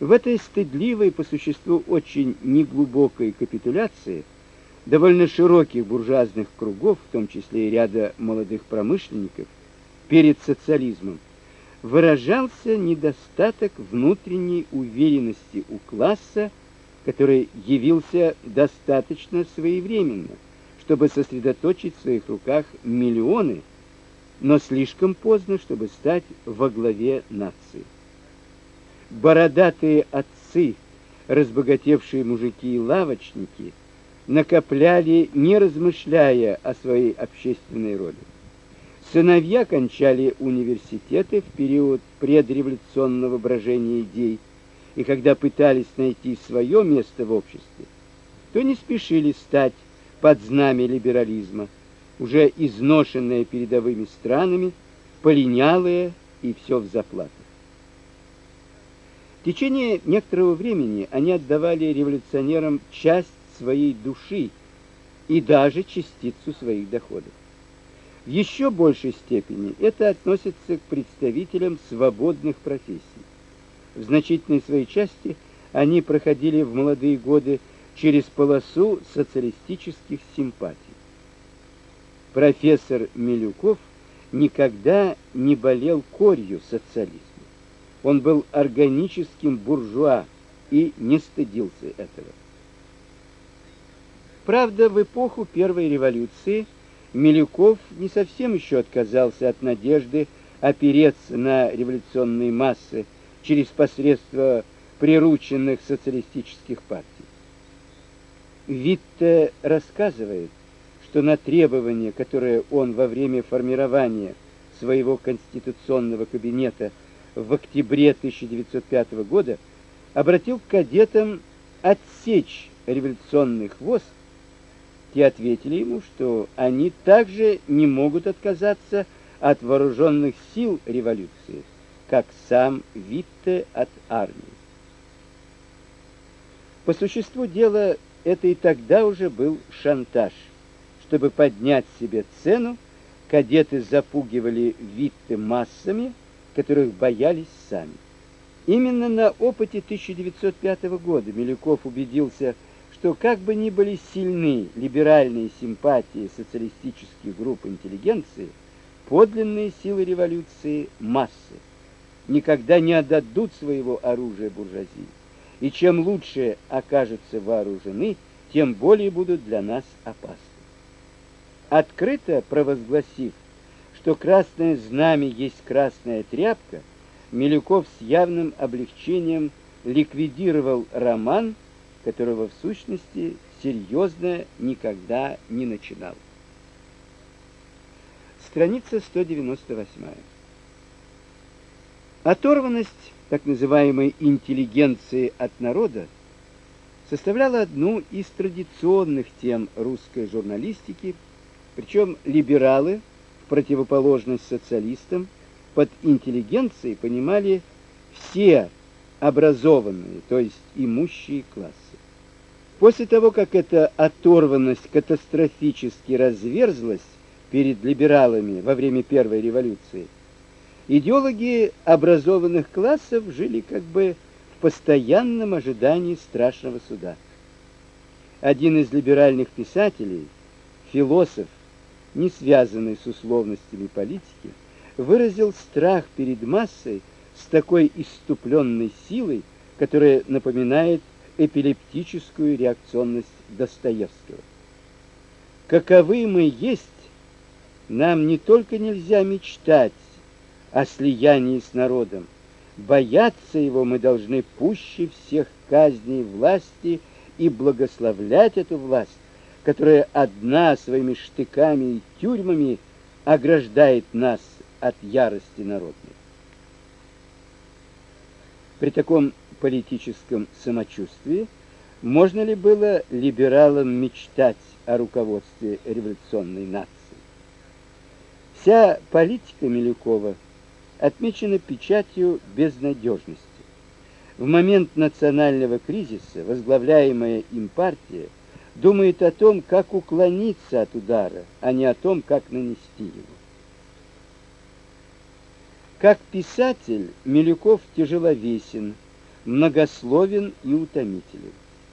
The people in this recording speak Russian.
В этой стыдливой по существу очень неглубокой капитуляции довольно широких буржуазных кругов, в том числе и ряда молодых промышленников, перед социализмом, выражался недостаток внутренней уверенности у класса, который явился достаточно своевременно, чтобы сосредоточить в своих руках миллионы, но слишком поздно, чтобы стать во главе нации. Бородатые отцы, разбогатевшие мужики и лавочники накопляли, не размышляя о своей общественной роли. Сыновья кончали университеты в период предреволюционного брожения идей, и когда пытались найти свое место в обществе, то не спешили стать под знамя либерализма, уже изношенные передовыми странами, полинялые и все в заплатах. В течение некоторого времени они отдавали революционерам часть своей души и даже частицу своих доходов. В еще большей степени это относится к представителям свободных профессий. В значительной своей части они проходили в молодые годы через полосу социалистических симпатий. Профессор Милюков никогда не болел корью социализма. Он был органическим буржуа и не стыдился этого. Правда, в эпоху первой революции Милюков не совсем еще отказался от надежды опереться на революционные массы через посредство прирученных социалистических партий. Витте рассказывает, что на требование, которое он во время формирования своего конституционного кабинета в октябре 1905 года обратил к кадетам отсечь революционный хвост те ответили ему, что они также не могут отказаться от вооруженных сил революции, как сам Витте от армии. По существу дела, это и тогда уже был шантаж. Чтобы поднять себе цену, кадеты запугивали Витте массами, которых боялись сами. Именно на опыте 1905 года Милюков убедился, что как бы ни были сильны либеральные симпатии социалистических групп интеллигенции, подлинные силы революции массы никогда не отдадут своего оружия буржуазии. И чем лучше окажутся вооружены, тем более будут для нас опасны. Открыто провозгласив, что красное знамя есть красная тряпка, Милюков с явным облегчением ликвидировал роман которого в сущности серьезно никогда не начинал. Страница 198. Оторванность так называемой интеллигенции от народа составляла одну из традиционных тем русской журналистики, причем либералы, противоположность социалистам, под интеллигенцией понимали все образованные, то есть имущие классы. После того, как эта оторванность катастрофически разверзлась перед либералами во время первой революции, идеологи образованных классов жили как бы в постоянном ожидании страшного суда. Один из либеральных писателей, философ, не связанный с условностями политики, выразил страх перед массой с такой иступленной силой, которая напоминает эпилептическую реакционность Достоевского. Каковы мы есть, нам не только нельзя мечтать о слиянии с народом, бояться его мы должны пуще всех казней власти и благословлять эту власть, которая одна своими штыками и тюрьмами ограждает нас от ярости народной. При таком политическом самочувствии, можно ли было либералам мечтать о руководстве революционной нации? Вся политика Милюкова отмечена печатью безнадежности. В момент национального кризиса возглавляемая им партия думает о том, как уклониться от удара, а не о том, как нанести его. Как писатель Милюков тяжеловесен, многословен и утомителен.